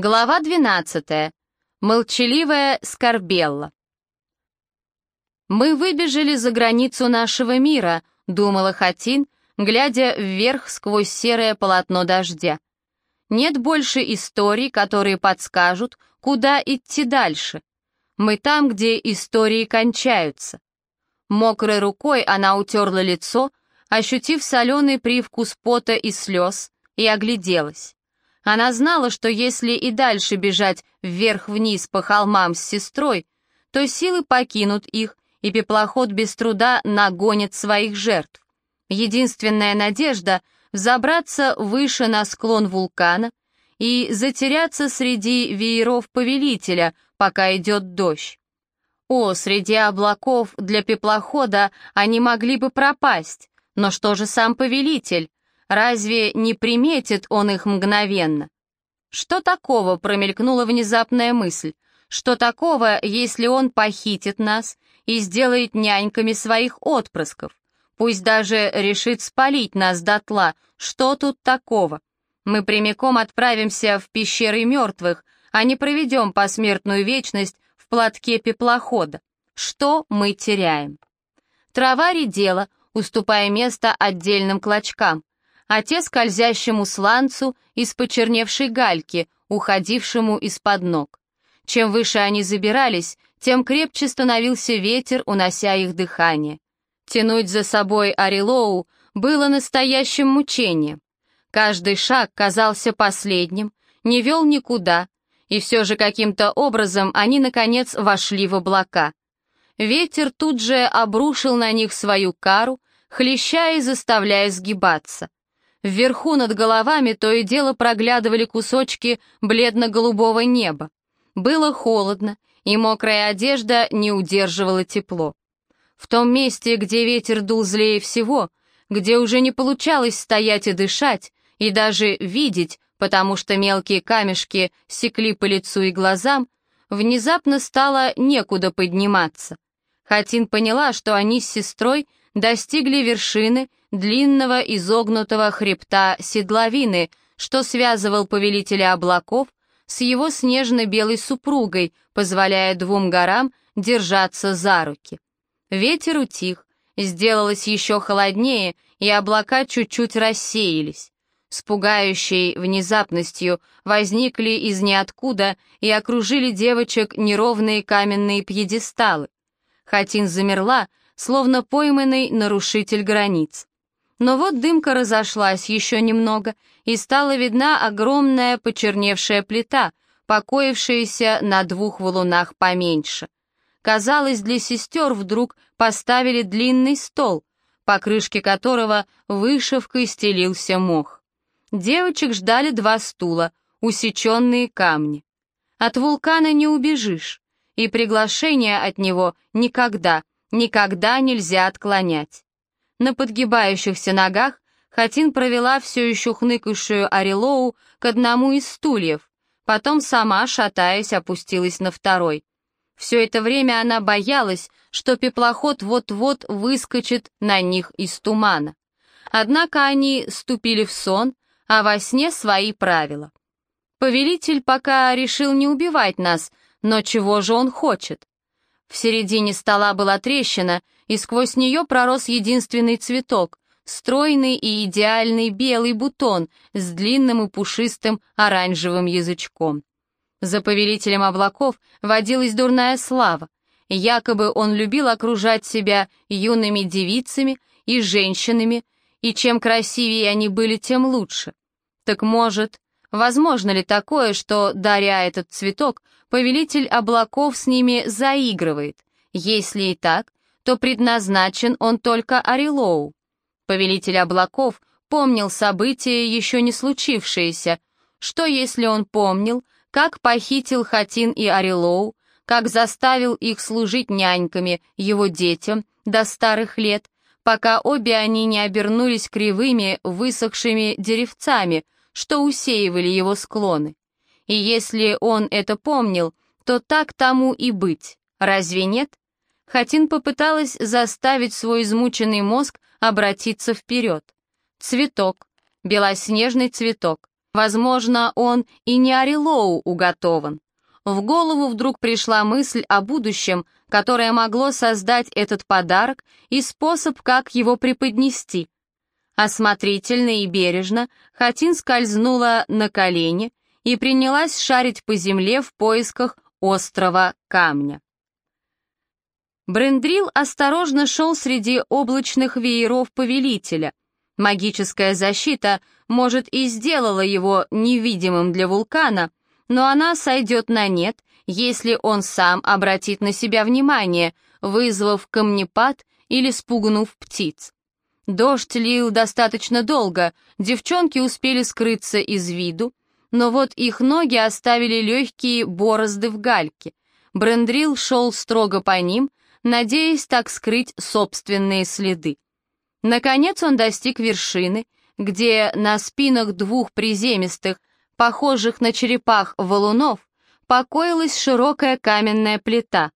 Глава 12. Молчаливая Скорбелла. «Мы выбежали за границу нашего мира», — думала Хатин, глядя вверх сквозь серое полотно дождя. «Нет больше историй, которые подскажут, куда идти дальше. Мы там, где истории кончаются». Мокрой рукой она утерла лицо, ощутив соленый привкус пота и слез, и огляделась. Она знала, что если и дальше бежать вверх-вниз по холмам с сестрой, то силы покинут их, и пеплоход без труда нагонит своих жертв. Единственная надежда — взобраться выше на склон вулкана и затеряться среди вееров повелителя, пока идет дождь. О, среди облаков для пеплохода они могли бы пропасть, но что же сам повелитель? Разве не приметит он их мгновенно? Что такого, промелькнула внезапная мысль, что такого, если он похитит нас и сделает няньками своих отпрысков? Пусть даже решит спалить нас дотла, что тут такого? Мы прямиком отправимся в пещеры мертвых, а не проведем посмертную вечность в платке пеплохода. Что мы теряем? Трава редела, уступая место отдельным клочкам а те скользящему сланцу из почерневшей гальки, уходившему из-под ног. Чем выше они забирались, тем крепче становился ветер, унося их дыхание. Тянуть за собой Арилоу было настоящим мучением. Каждый шаг казался последним, не вел никуда, и все же каким-то образом они, наконец, вошли в облака. Ветер тут же обрушил на них свою кару, хлеща и заставляя сгибаться. Вверху над головами то и дело проглядывали кусочки бледно-голубого неба. Было холодно, и мокрая одежда не удерживала тепло. В том месте, где ветер дул злее всего, где уже не получалось стоять и дышать, и даже видеть, потому что мелкие камешки секли по лицу и глазам, внезапно стало некуда подниматься. Хатин поняла, что они с сестрой достигли вершины длинного изогнутого хребта седловины, что связывал повелителя облаков с его снежно-белой супругой, позволяя двум горам держаться за руки. Ветер утих, сделалось еще холоднее, и облака чуть-чуть рассеялись. С пугающей внезапностью возникли из ниоткуда и окружили девочек неровные каменные пьедесталы. Хатин замерла, словно пойманный нарушитель границ. Но вот дымка разошлась еще немного, и стала видна огромная почерневшая плита, покоившаяся на двух валунах поменьше. Казалось, для сестер вдруг поставили длинный стол, по крышке которого вышивкой стелился мох. Девочек ждали два стула, усеченные камни. От вулкана не убежишь, и приглашение от него никогда, никогда нельзя отклонять. На подгибающихся ногах Хатин провела все еще хныкающую Арилоу к одному из стульев, потом сама, шатаясь, опустилась на второй. Все это время она боялась, что пеплоход вот-вот выскочит на них из тумана. Однако они ступили в сон, а во сне свои правила. Повелитель пока решил не убивать нас, но чего же он хочет? В середине стола была трещина, и сквозь нее пророс единственный цветок, стройный и идеальный белый бутон с длинным и пушистым оранжевым язычком. За повелителем облаков водилась дурная слава. Якобы он любил окружать себя юными девицами и женщинами, и чем красивее они были, тем лучше. Так может, возможно ли такое, что, даря этот цветок, повелитель облаков с ними заигрывает. Если и так, то предназначен он только Арилоу. Повелитель облаков помнил события, еще не случившиеся. Что если он помнил, как похитил Хатин и Арилоу, как заставил их служить няньками его детям до старых лет, пока обе они не обернулись кривыми, высохшими деревцами, что усеивали его склоны. И если он это помнил, то так тому и быть, разве нет? Хатин попыталась заставить свой измученный мозг обратиться вперед. Цветок, белоснежный цветок, Возможно, он и не Орелоу уготован. В голову вдруг пришла мысль о будущем, которое могло создать этот подарок и способ, как его преподнести. Осмотрительно и бережно Хатин скользнула на колени и принялась шарить по земле в поисках острого камня. Брендрил осторожно шел среди облачных вееров повелителя. Магическая защита, может, и сделала его невидимым для вулкана, но она сойдет на нет, если он сам обратит на себя внимание, вызвав камнепад или спугнув птиц. Дождь лил достаточно долго, девчонки успели скрыться из виду, но вот их ноги оставили легкие борозды в гальке. Брендрил шел строго по ним, надеясь так скрыть собственные следы. Наконец он достиг вершины, где на спинах двух приземистых, похожих на черепах валунов, покоилась широкая каменная плита.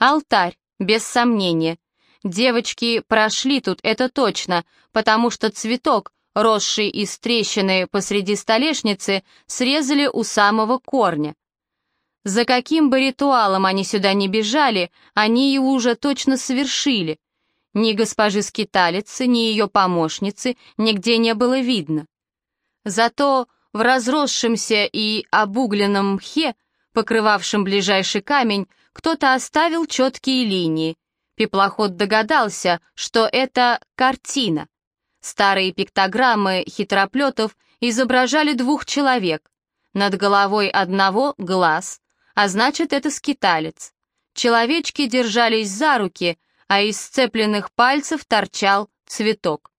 Алтарь, без сомнения. Девочки прошли тут, это точно, потому что цветок, росший из трещины посреди столешницы, срезали у самого корня. За каким бы ритуалом они сюда не бежали, они его уже точно совершили. Ни госпожи скиталицы, ни ее помощницы нигде не было видно. Зато в разросшемся и обугленном мхе, покрывавшем ближайший камень, кто-то оставил четкие линии. Пеплоход догадался, что это картина. Старые пиктограммы хитроплетов изображали двух человек. Над головой одного — глаз, а значит, это скиталец. Человечки держались за руки, а из сцепленных пальцев торчал цветок.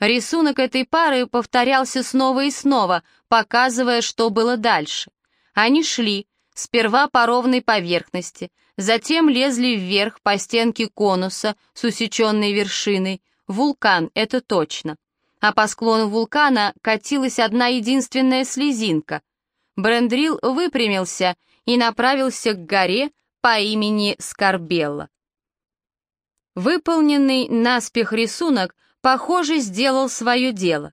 Рисунок этой пары повторялся снова и снова, показывая, что было дальше. Они шли, сперва по ровной поверхности, затем лезли вверх по стенке конуса с усеченной вершиной. Вулкан, это точно. А по склону вулкана катилась одна единственная слезинка. Брендрил выпрямился и направился к горе по имени Скорбелла. Выполненный наспех рисунок, похоже, сделал свое дело.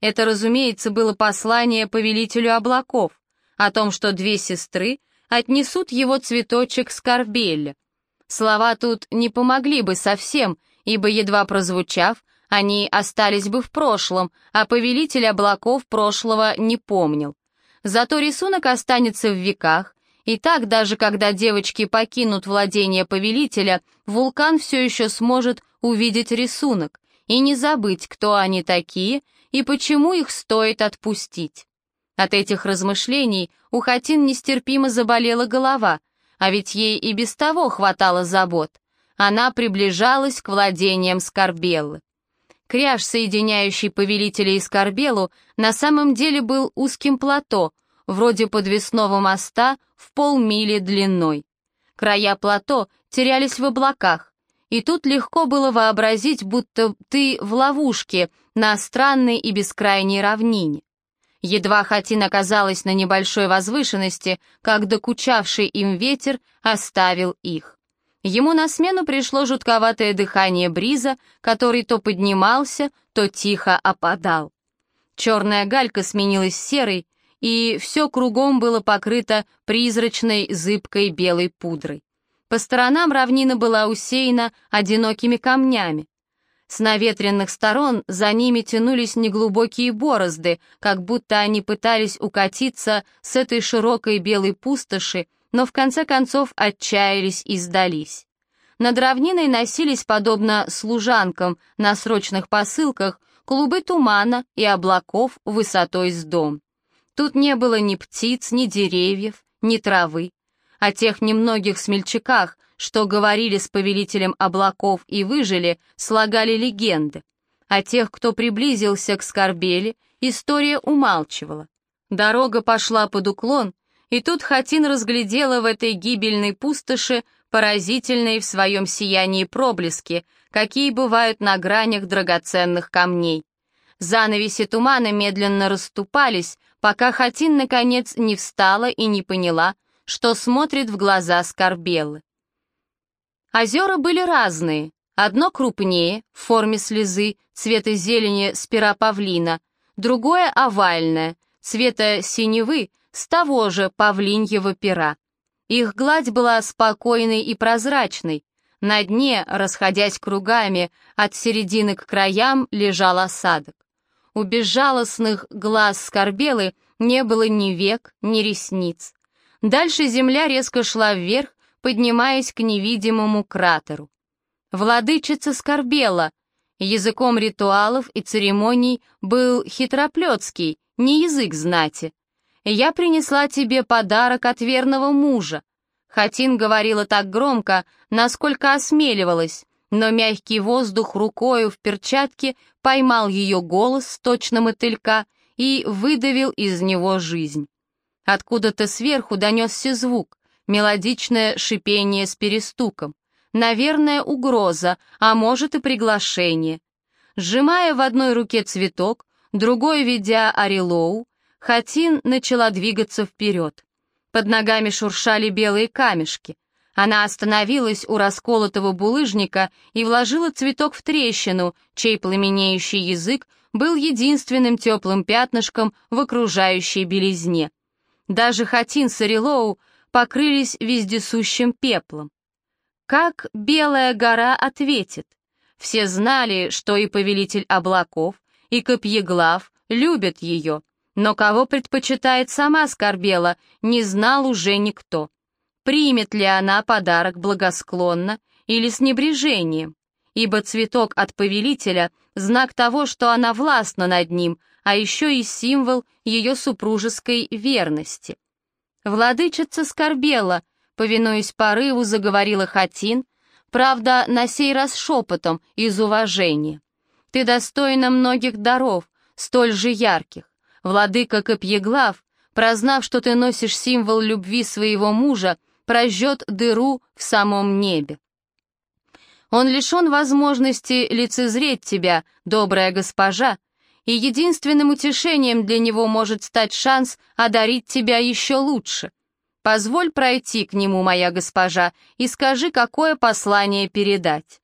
Это, разумеется, было послание повелителю облаков о том, что две сестры отнесут его цветочек Скорбелле. Слова тут не помогли бы совсем, ибо, едва прозвучав, они остались бы в прошлом, а повелитель облаков прошлого не помнил. Зато рисунок останется в веках, и так даже когда девочки покинут владение повелителя, вулкан все еще сможет увидеть рисунок и не забыть, кто они такие и почему их стоит отпустить. От этих размышлений у Хатин нестерпимо заболела голова, а ведь ей и без того хватало забот. Она приближалась к владениям Скорбеллы. Кряж, соединяющий повелителя и Скорбелу, на самом деле был узким плато, вроде подвесного моста в полмили длиной. Края плато терялись в облаках, и тут легко было вообразить, будто ты в ловушке на странной и бескрайней равнине. Едва Хатин оказалась на небольшой возвышенности, как докучавший им ветер оставил их. Ему на смену пришло жутковатое дыхание бриза, который то поднимался, то тихо опадал. Черная галька сменилась серой, и все кругом было покрыто призрачной зыбкой белой пудрой. По сторонам равнина была усеяна одинокими камнями. С наветренных сторон за ними тянулись неглубокие борозды, как будто они пытались укатиться с этой широкой белой пустоши, но в конце концов отчаялись и сдались. Над равниной носились, подобно служанкам на срочных посылках, клубы тумана и облаков высотой с дом. Тут не было ни птиц, ни деревьев, ни травы. О тех немногих смельчаках, что говорили с повелителем облаков и выжили, слагали легенды. О тех, кто приблизился к Скорбели, история умалчивала. Дорога пошла под уклон, и тут Хатин разглядела в этой гибельной пустоши поразительные в своем сиянии проблески, какие бывают на гранях драгоценных камней. Занавеси тумана медленно расступались, пока Хатин наконец не встала и не поняла, что смотрит в глаза Скорбеллы. Озера были разные, одно крупнее, в форме слезы, цвета зелени спира павлина, другое овальное, цвета синевы с того же павлиньего пера. Их гладь была спокойной и прозрачной. На дне, расходясь кругами, от середины к краям лежал осадок. У безжалостных глаз скорбелы не было ни век, ни ресниц. Дальше земля резко шла вверх, поднимаясь к невидимому кратеру. Владычица скорбела. Языком ритуалов и церемоний был хитроплетский, не язык знати. «Я принесла тебе подарок от верного мужа». Хатин говорила так громко, насколько осмеливалась, но мягкий воздух рукою в перчатке поймал ее голос, точно мотылька, и выдавил из него жизнь. Откуда-то сверху донесся звук, мелодичное шипение с перестуком. Наверное, угроза, а может и приглашение. Сжимая в одной руке цветок, другой ведя орелоу, Хатин начала двигаться вперед. Под ногами шуршали белые камешки. Она остановилась у расколотого булыжника и вложила цветок в трещину, чей пламенеющий язык был единственным теплым пятнышком в окружающей белизне. Даже Хатин с Орелоу покрылись вездесущим пеплом. Как Белая гора ответит? Все знали, что и повелитель облаков, и Копьеглав любят ее, но кого предпочитает сама Скорбела, не знал уже никто. Примет ли она подарок благосклонно или с небрежением? Ибо цветок от повелителя — знак того, что она властна над ним, а еще и символ ее супружеской верности. Владычица скорбела, повинуясь порыву, заговорила Хатин, правда, на сей раз шепотом, из уважения. «Ты достойна многих даров, столь же ярких. Владыка Копьеглав, прознав, что ты носишь символ любви своего мужа, прожжет дыру в самом небе. Он лишен возможности лицезреть тебя, добрая госпожа, и единственным утешением для него может стать шанс одарить тебя еще лучше. Позволь пройти к нему, моя госпожа, и скажи, какое послание передать».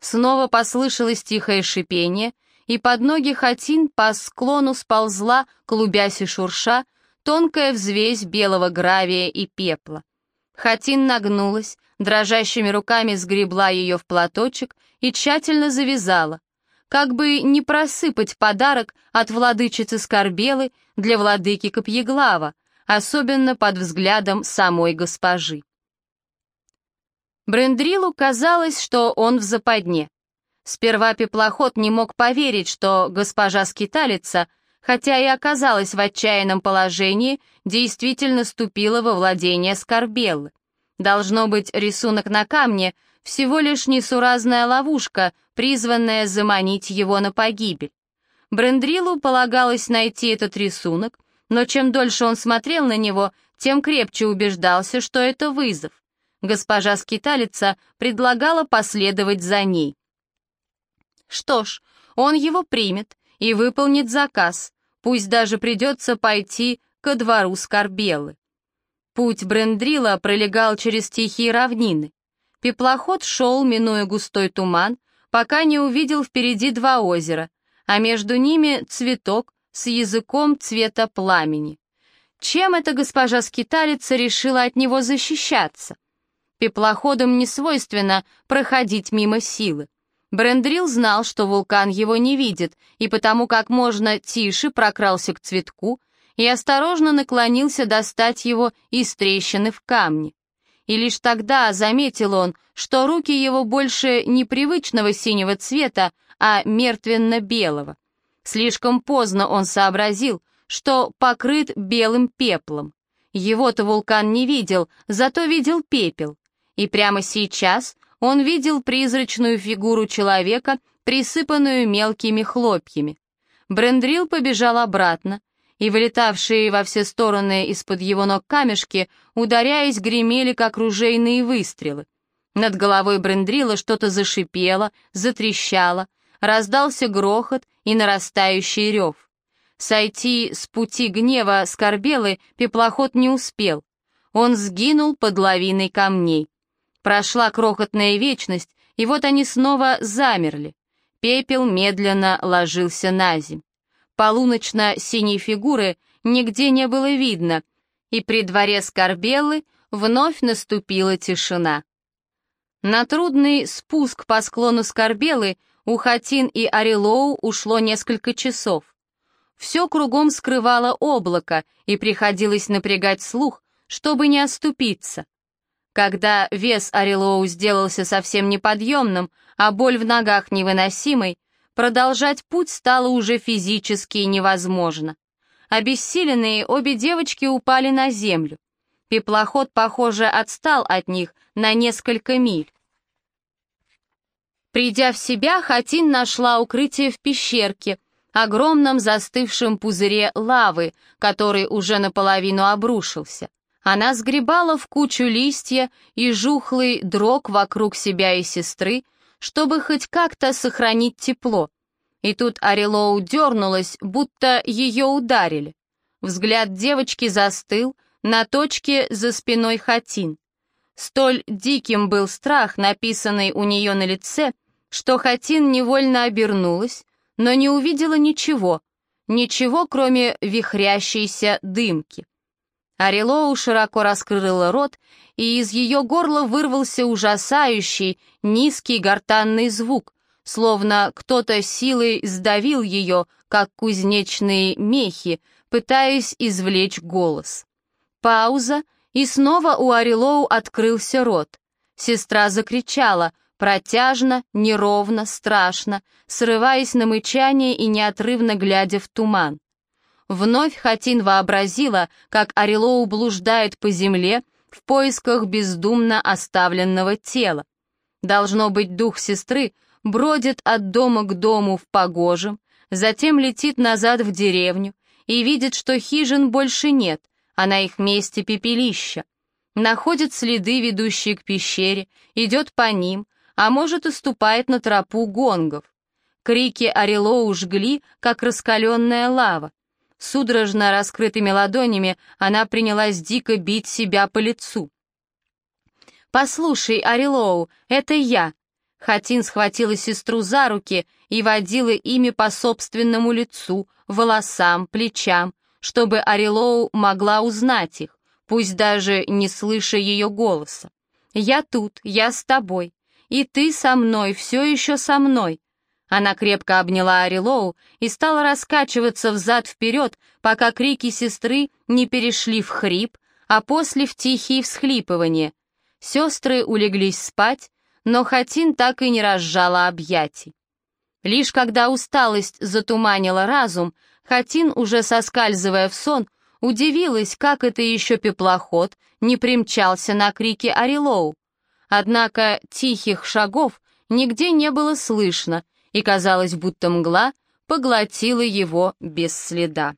Снова послышалось тихое шипение, и под ноги Хатин по склону сползла, клубясь и шурша, тонкая взвесь белого гравия и пепла. Хатин нагнулась, дрожащими руками сгребла ее в платочек и тщательно завязала, как бы не просыпать подарок от владычицы Скорбелы для владыки Копьеглава, особенно под взглядом самой госпожи. Брендрилу казалось, что он в западне. Сперва пеплоход не мог поверить, что госпожа-скиталица, хотя и оказалась в отчаянном положении, действительно ступила во владение Скорбеллы. Должно быть, рисунок на камне — всего лишь несуразная ловушка, призванная заманить его на погибель. Брендрилу полагалось найти этот рисунок, но чем дольше он смотрел на него, тем крепче убеждался, что это вызов. Госпожа скиталица предлагала последовать за ней. Что ж, он его примет и выполнит заказ, пусть даже придется пойти ко двору Скорбелы. Путь Брендрила пролегал через тихие равнины. Пеплоход шел, минуя густой туман, пока не увидел впереди два озера, а между ними цветок с языком цвета пламени. Чем эта госпожа-скиталица решила от него защищаться? Пеплоходам не свойственно проходить мимо силы. Брендрил знал, что вулкан его не видит, и потому как можно тише прокрался к цветку, и осторожно наклонился достать его из трещины в камне. И лишь тогда заметил он, что руки его больше не привычного синего цвета, а мертвенно-белого. Слишком поздно он сообразил, что покрыт белым пеплом. Его-то вулкан не видел, зато видел пепел. И прямо сейчас он видел призрачную фигуру человека, присыпанную мелкими хлопьями. Брендрил побежал обратно, и вылетавшие во все стороны из-под его ног камешки, ударяясь, гремели, как ружейные выстрелы. Над головой Брендрила что-то зашипело, затрещало, раздался грохот и нарастающий рев. Сойти с пути гнева скорбелы пеплоход не успел. Он сгинул под лавиной камней. Прошла крохотная вечность, и вот они снова замерли. Пепел медленно ложился на земь полуночно-синей фигуры нигде не было видно, и при дворе Скорбеллы вновь наступила тишина. На трудный спуск по склону Скорбелы у Хатин и Арилоу ушло несколько часов. Все кругом скрывало облако, и приходилось напрягать слух, чтобы не оступиться. Когда вес Арилоу сделался совсем неподъемным, а боль в ногах невыносимой, продолжать путь стало уже физически невозможно. Обессиленные обе девочки упали на землю. Пеплоход, похоже, отстал от них на несколько миль. Придя в себя, Хатин нашла укрытие в пещерке, огромном застывшем пузыре лавы, который уже наполовину обрушился. Она сгребала в кучу листья и жухлый дрог вокруг себя и сестры, чтобы хоть как-то сохранить тепло. И тут Арилоу дернулась, будто ее ударили. Взгляд девочки застыл, на точке за спиной Хатин. Столь диким был страх, написанный у нее на лице, что Хатин невольно обернулась, но не увидела ничего, ничего, кроме вихрящейся дымки. Арилоу широко раскрыла рот, и из ее горла вырвался ужасающий, низкий гортанный звук, словно кто-то силой сдавил ее, как кузнечные мехи, пытаясь извлечь голос. Пауза, и снова у Арилоу открылся рот. Сестра закричала, протяжно, неровно, страшно, срываясь на мычание и неотрывно глядя в туман. Вновь Хатин вообразила, как Арилоу блуждает по земле в поисках бездумно оставленного тела. Должно быть, дух сестры бродит от дома к дому в погожем, затем летит назад в деревню и видит, что хижин больше нет, а на их месте пепелища. Находит следы, ведущие к пещере, идет по ним, а может и ступает на тропу гонгов. Крики Орелоу жгли, как раскаленная лава. Судорожно раскрытыми ладонями она принялась дико бить себя по лицу. «Послушай, Арилоу, это я!» Хатин схватила сестру за руки и водила ими по собственному лицу, волосам, плечам, чтобы Арилоу могла узнать их, пусть даже не слыша ее голоса. «Я тут, я с тобой, и ты со мной, все еще со мной». Она крепко обняла Арилоу и стала раскачиваться взад-вперед, пока крики сестры не перешли в хрип, а после в тихие всхлипывания. Сестры улеглись спать, но Хатин так и не разжала объятий. Лишь когда усталость затуманила разум, Хатин, уже соскальзывая в сон, удивилась, как это еще пеплоход не примчался на крики Арилоу. Однако тихих шагов нигде не было слышно, и казалось, будто мгла поглотила его без следа.